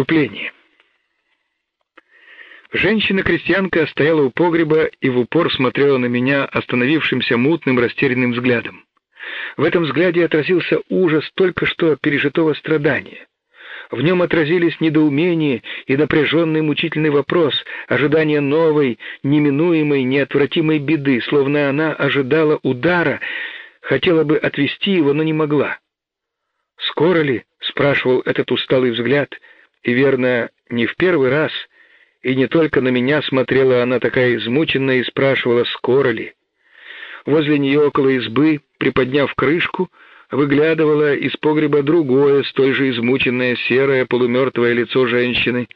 Вступление. Женщина-крестьянка стояла у погреба и в упор смотрела на меня остановившимся мутным растерянным взглядом. В этом взгляде отразился ужас только что пережитого страдания. В нем отразились недоумение и напряженный мучительный вопрос, ожидание новой, неминуемой, неотвратимой беды, словно она ожидала удара, хотела бы отвести его, но не могла. «Скоро ли?» — спрашивал этот усталый взгляд, и, верно, не в первый раз — и не только на меня смотрела она такая измученная и спрашивала, скоро ли. Возле нее около избы, приподняв крышку, выглядывало из погреба другое, столь же измученное, серое, полумертвое лицо женщины.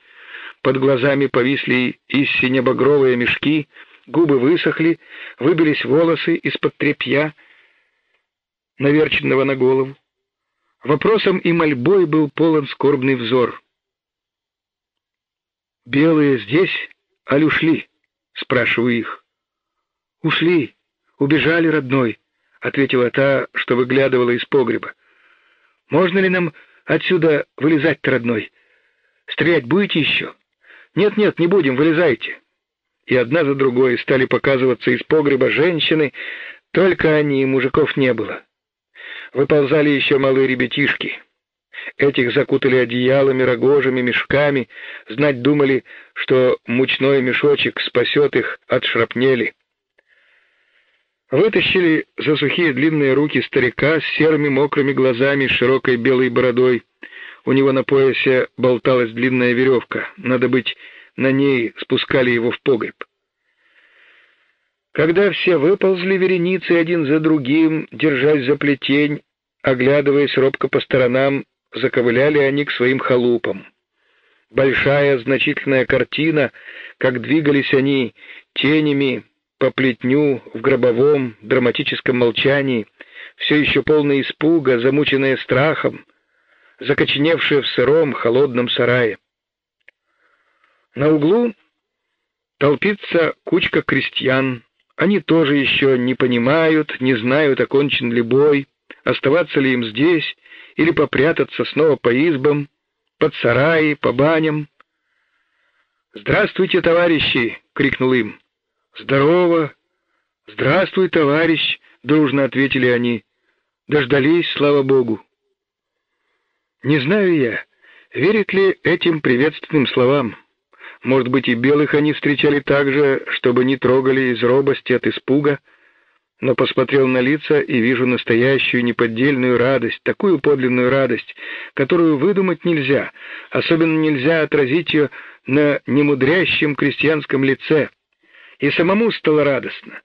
Под глазами повисли из синебагровые мешки, губы высохли, выбились волосы из-под тряпья, наверченного на голову. Вопросом и мольбой был полон скорбный взор. «Белые здесь, аль ушли?» — спрашиваю их. «Ушли, убежали, родной», — ответила та, что выглядывала из погреба. «Можно ли нам отсюда вылезать-то, родной? Стрелять будете еще?» «Нет-нет, не будем, вылезайте». И одна за другой стали показываться из погреба женщины, только они, мужиков не было. Выползали еще малые ребятишки. Этих закутали одеялами, рогожами, мешками, знать думали, что мучной мешочек спасет их от шрапнели. Вытащили за сухие длинные руки старика с серыми мокрыми глазами, с широкой белой бородой. У него на поясе болталась длинная веревка. Надо быть, на ней спускали его в погреб. Когда все выползли вереницей один за другим, держась за плетень, оглядываясь робко по сторонам, заковыляли они к своим халупам. Большая значительная картина, как двигались они тенями по плетню в гробовом драматическом молчании, все еще полное испуга, замученные страхом, закоченевшие в сыром холодном сарае. На углу толпится кучка крестьян. Они тоже еще не понимают, не знают, окончен ли бой, оставаться ли им здесь или попрятаться снова по избам, под сараи, по баням. «Здравствуйте, товарищи!» — крикнул им. «Здорово!» «Здравствуй, товарищ!» — дружно ответили они. Дождались, слава богу. Не знаю я, верят ли этим приветственным словам. Может быть, и белых они встречали так же, чтобы не трогали из робости от испуга, но посмотрел на лица и вижу настоящую неподдельную радость, такую подлинную радость, которую выдумать нельзя, особенно нельзя отразить ее на немудрящем крестьянском лице. И самому стало радостно.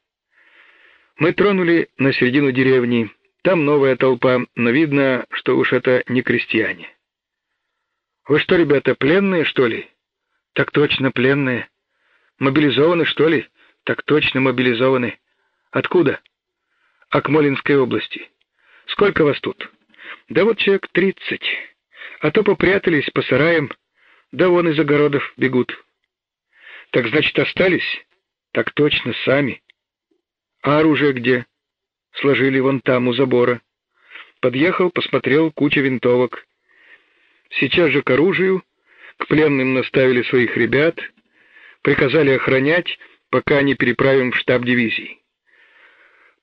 Мы тронули на середину деревни. Там новая толпа, но видно, что уж это не крестьяне. Вы что, ребята, пленные, что ли? Так точно, пленные. Мобилизованы, что ли? Так точно, мобилизованы. Откуда? Акмолинской области. Сколько вас тут? Да вот человек тридцать. А то попрятались по сараям, да вон из огородов бегут. Так значит, остались? Так точно, сами. А оружие где? Сложили вон там, у забора. Подъехал, посмотрел куча винтовок. Сейчас же к оружию, к пленным наставили своих ребят, приказали охранять, пока не переправим в штаб дивизии.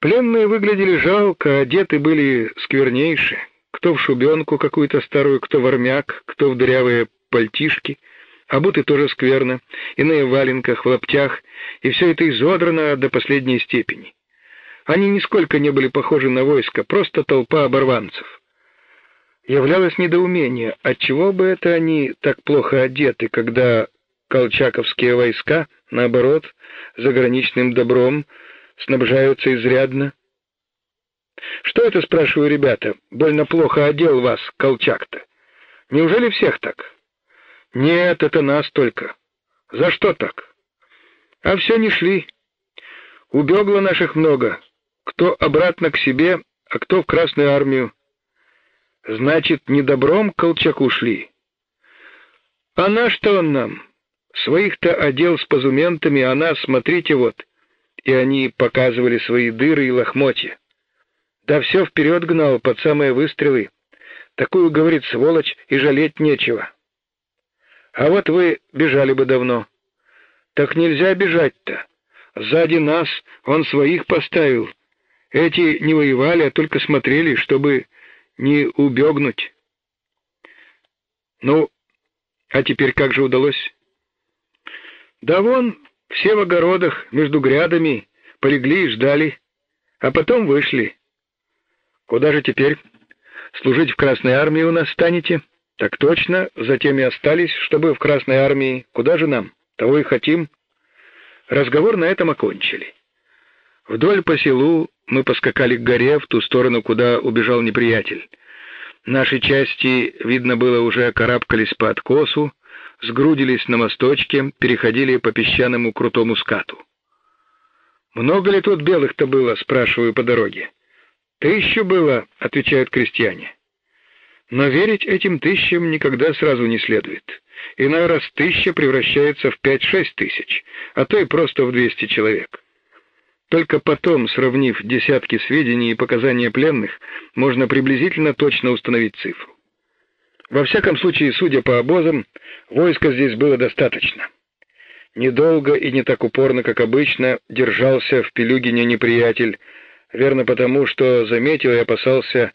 Пленные выглядели жалко, одеты были сквернейше. Кто в шубенку какую-то старую, кто в армяк, кто в дырявые пальтишки. Обуты тоже скверно, иные в валенках, в лаптях, и все это изодрано до последней степени. Они нисколько не были похожи на войско, просто толпа оборванцев. Являлось недоумение, отчего бы это они так плохо одеты, когда колчаковские войска, наоборот, заграничным добром, снабжаются изрядно. Что это, спрашиваю, ребята, больно плохо одел вас Колчак-то? Неужели всех так? Нет, это нас только. За что так? А все не шли. Убегло наших много. Кто обратно к себе, а кто в Красную армию. Значит, не добром к Колчаку шли. А на что он нам? Своих-то одел с позументами, а нас, смотрите вот, и они показывали свои дыры и лохмотья. Да все вперед гнал под самые выстрелы. Такую, говорит, сволочь, и жалеть нечего. А вот вы бежали бы давно. Так нельзя бежать-то. Сзади нас он своих поставил. Эти не воевали, а только смотрели, чтобы не убегнуть. Ну, а теперь как же удалось? Да вон, все в огородах, между грядами, полегли и ждали, а потом вышли. Куда же теперь? Служить в Красной армии у нас станете? Так точно, затем и остались, чтобы в Красной армии. Куда же нам? Того и хотим. Разговор на этом окончили. Вдоль по селу мы поскакали к горе в ту сторону, куда убежал неприятель. Наши части, видно было, уже карабкались по откосу, сгрудились на мосточке, переходили по песчаному крутому скату. «Много ли тут белых-то было?» — спрашиваю по дороге. «Тысячу было», — отвечают крестьяне. Но верить этим тысячам никогда сразу не следует. Иной раз тысяча превращается в пять-шесть тысяч, а то и просто в двести человек. Только потом, сравнив десятки сведений и показания пленных, можно приблизительно точно установить цифру. Во всяком случае, судя по обозам, войска здесь было достаточно. Недолго и не так упорно, как обычно, держался в Пелюгине неприятель, верно потому, что заметил и опасался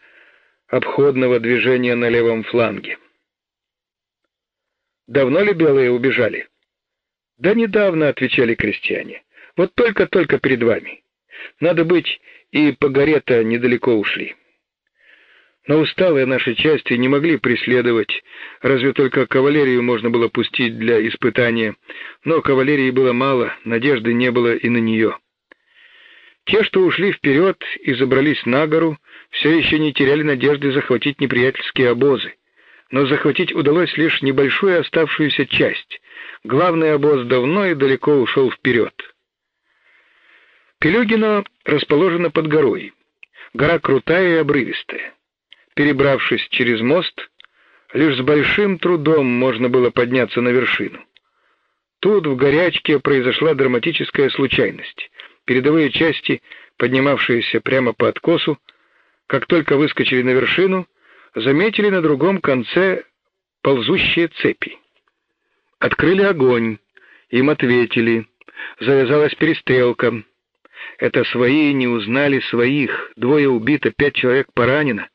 обходного движения на левом фланге. «Давно ли белые убежали?» «Да недавно», — отвечали крестьяне. Вот только-только перед вами. Надо быть, и по горе-то недалеко ушли. Но усталые наши части не могли преследовать, разве только кавалерию можно было пустить для испытания, но кавалерии было мало, надежды не было и на нее. Те, что ушли вперед и забрались на гору, все еще не теряли надежды захватить неприятельские обозы. Но захватить удалось лишь небольшую оставшуюся часть. Главный обоз давно и далеко ушел вперед. Пелюгино расположено под горой. Гора крутая и обрывистая. Перебравшись через мост, лишь с большим трудом можно было подняться на вершину. Тут в горячке произошла драматическая случайность. Передовые части, поднимавшиеся прямо по откосу, как только выскочили на вершину, заметили на другом конце ползущие цепи. Открыли огонь, им ответили, завязалась перестрелка, это свои не узнали своих, двое убито, пять человек поранено.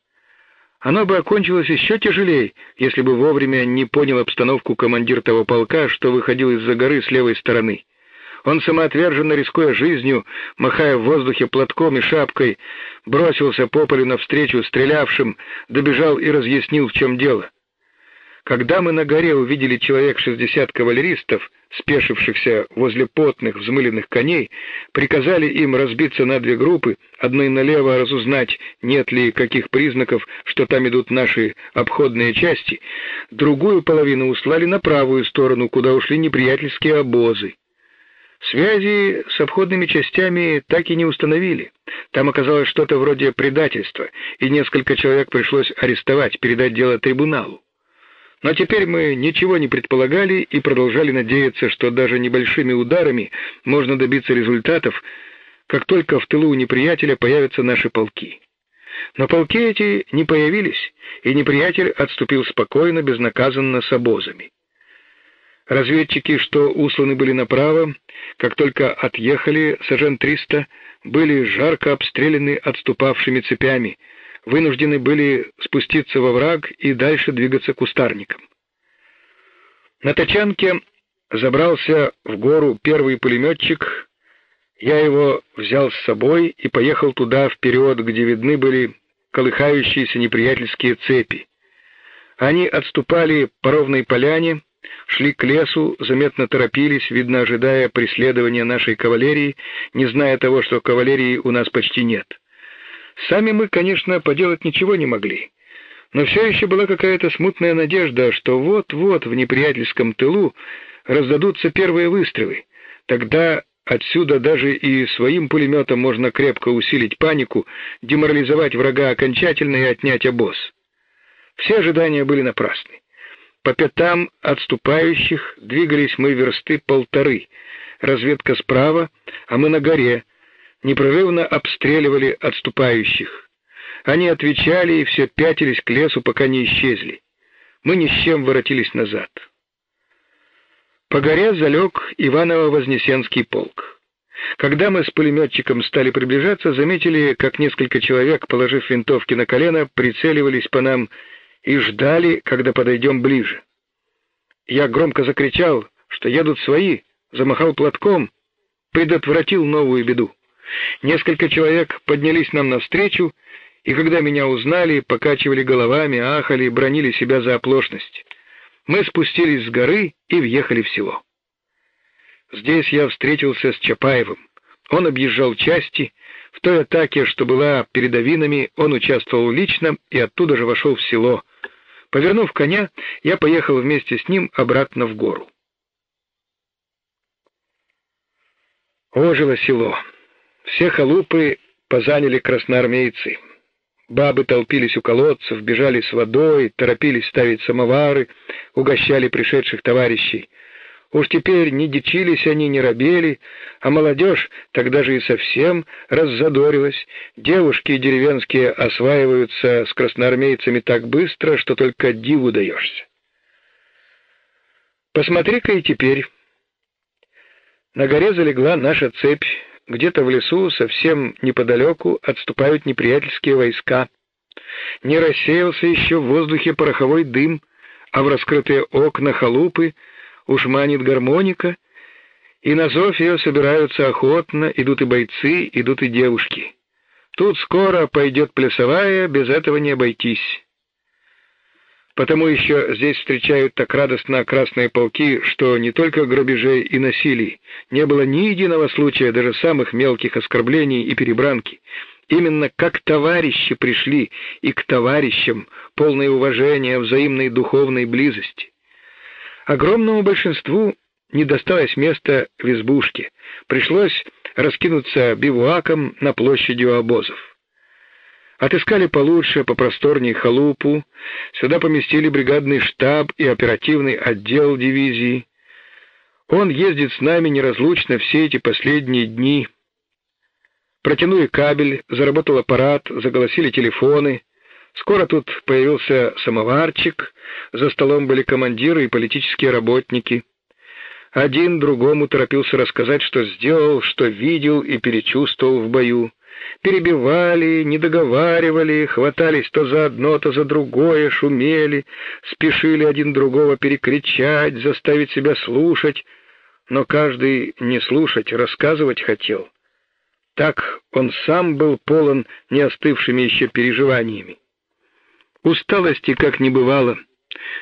Оно бы окончилось еще тяжелее, если бы вовремя не понял обстановку командир того полка, что выходил из-за горы с левой стороны. Он самоотверженно, рискуя жизнью, махая в воздухе платком и шапкой, бросился по полю навстречу стрелявшим, добежал и разъяснил, в чем дело. Когда мы на горе увидели человек шестьдесят кавалеристов, спешившихся возле потных взмыленных коней, приказали им разбиться на две группы, одной налево разузнать, нет ли каких признаков, что там идут наши обходные части, другую половину услали на правую сторону, куда ушли неприятельские обозы. Связи с обходными частями так и не установили. Там оказалось что-то вроде предательства, и несколько человек пришлось арестовать, передать дело трибуналу. Но теперь мы ничего не предполагали и продолжали надеяться, что даже небольшими ударами можно добиться результатов, как только в тылу неприятеля появятся наши полки. Но полки эти не появились, и неприятель отступил спокойно, безнаказанно с обозами. Разведчики, что усланы были направо, как только отъехали сажен триста, были жарко обстреляны отступавшими цепями, вынуждены были спуститься во враг и дальше двигаться кустарником. На тачанке забрался в гору первый пулеметчик, я его взял с собой и поехал туда вперед, где видны были колыхающиеся неприятельские цепи. Они отступали по ровной поляне, шли к лесу, заметно торопились, видно, ожидая преследования нашей кавалерии, не зная того, что кавалерии у нас почти нет. Сами мы, конечно, поделать ничего не могли, но все еще была какая-то смутная надежда, что вот-вот в неприятельском тылу раздадутся первые выстрелы. Тогда отсюда даже и своим пулеметом можно крепко усилить панику, деморализовать врага окончательно и отнять обоз. Все ожидания были напрасны. По пятам отступающих двигались мы версты полторы, разведка справа, а мы на горе — непрерывно обстреливали отступающих. Они отвечали и все пятились к лесу, пока не исчезли. Мы ни с чем воротились назад. По горе залег Иваново-Вознесенский полк. Когда мы с пулеметчиком стали приближаться, заметили, как несколько человек, положив винтовки на колено, прицеливались по нам и ждали, когда подойдем ближе. Я громко закричал, что едут свои, замахал платком, предотвратил новую беду. Несколько человек поднялись нам навстречу, и когда меня узнали, покачивали головами, ахали, бронили себя за оплошность. Мы спустились с горы и въехали в село. Здесь я встретился с Чапаевым. Он объезжал части. В той атаке, что была перед Авинами, он участвовал лично и оттуда же вошел в село. Повернув коня, я поехал вместе с ним обратно в гору. Ожило село. Все халупы позаняли красноармейцы. Бабы толпились у колодцев, бежали с водой, торопились ставить самовары, угощали пришедших товарищей. Уж теперь не дичились они, не робели, а молодежь тогда же и совсем раззадорилась. Девушки деревенские осваиваются с красноармейцами так быстро, что только диву даешься. Посмотри-ка и теперь. На горе залегла наша цепь, где-то в лесу, совсем неподалеку, отступают неприятельские войска. Не рассеялся еще в воздухе пороховой дым, а в раскрытые окна халупы уж манит гармоника, и на зов ее собираются охотно, идут и бойцы, идут и девушки. Тут скоро пойдет плясовая, без этого не обойтись. Потому еще здесь встречают так радостно красные полки, что не только грабежей и насилий, не было ни единого случая даже самых мелких оскорблений и перебранки. Именно как товарищи пришли и к товарищам полное уважение, взаимной духовной близости. Огромному большинству не досталось места в избушке. Пришлось раскинуться бивуаком на площади у обозов. Отыскали получше, попросторнее халупу, сюда поместили бригадный штаб и оперативный отдел дивизии. Он ездит с нами неразлучно все эти последние дни. Протянули кабель, заработал аппарат, заголосили телефоны. Скоро тут появился самоварчик, за столом были командиры и политические работники. Один другому торопился рассказать, что сделал, что видел и перечувствовал в бою перебивали, не договаривали, хватались то за одно, то за другое, шумели, спешили один другого перекричать, заставить себя слушать, но каждый не слушать, рассказывать хотел. Так он сам был полон не остывшими еще переживаниями. Усталости как не бывало.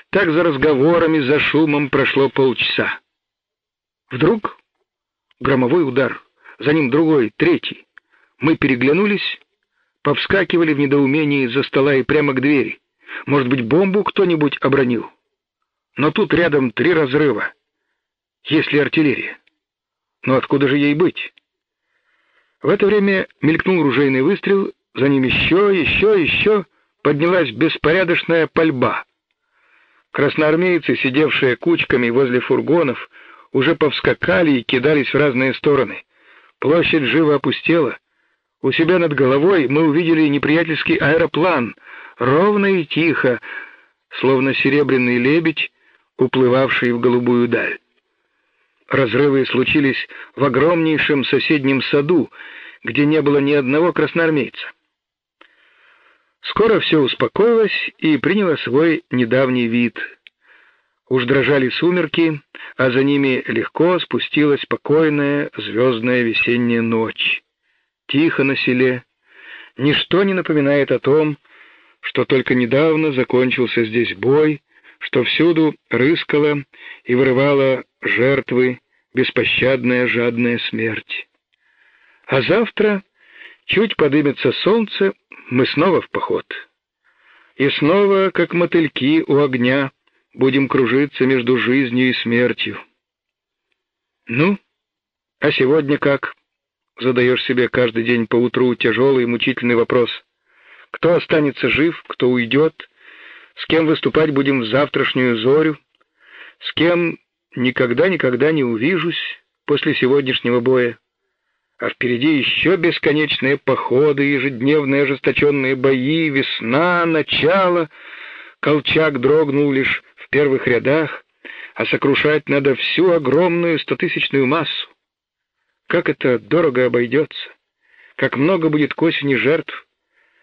Так за разговорами, за шумом прошло полчаса. Вдруг громовой удар, за ним другой, третий. Мы переглянулись, повскакивали в недоумении из-за стола и прямо к двери. Может быть, бомбу кто-нибудь обронил? Но тут рядом три разрыва. Если артиллерия. Но откуда же ей быть? В это время мелькнул ружейный выстрел, за ним еще, еще, еще поднялась беспорядочная пальба. Красноармейцы, сидевшие кучками возле фургонов, уже повскакали и кидались в разные стороны. Площадь живо опустела. У себя над головой мы увидели неприятельский аэроплан, ровно и тихо, словно серебряный лебедь, уплывавший в голубую даль. Разрывы случились в огромнейшем соседнем саду, где не было ни одного красноармейца. Скоро все успокоилось и приняло свой недавний вид. Уж дрожали сумерки, а за ними легко спустилась спокойная звездная весенняя ночь тихо на селе. Ничто не напоминает о том, что только недавно закончился здесь бой, что всюду рыскала и вырывала жертвы беспощадная жадная смерть. А завтра, чуть подымется солнце, мы снова в поход. И снова, как мотыльки у огня, будем кружиться между жизнью и смертью. Ну, а сегодня как? Задаешь себе каждый день по утру тяжелый и мучительный вопрос. Кто останется жив, кто уйдет, с кем выступать будем в завтрашнюю зорю, с кем никогда-никогда не увижусь после сегодняшнего боя. А впереди еще бесконечные походы, ежедневные ожесточенные бои, весна, начало. Колчак дрогнул лишь в первых рядах, а сокрушать надо всю огромную стотысячную массу. Как это дорого обойдется, как много будет к осени жертв,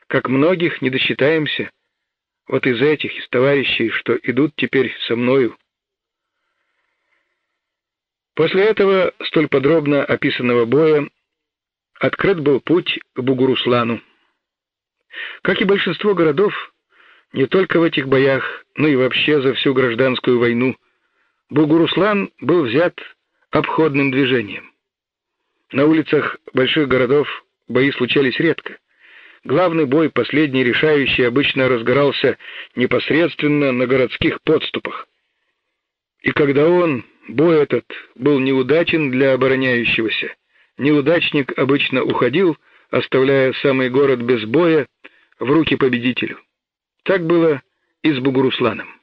как многих не досчитаемся, вот из этих, из товарищей, что идут теперь со мною. После этого столь подробно описанного боя открыт был путь к Бугуруслану. Как и большинство городов, не только в этих боях, но и вообще за всю гражданскую войну, Бугуруслан был взят обходным движением. На улицах больших городов бои случались редко. Главный бой, последний решающий, обычно разгорался непосредственно на городских подступах. И когда он, бой этот, был неудачен для обороняющегося, неудачник обычно уходил, оставляя самый город без боя в руки победителю. Так было и с Бугурусланом.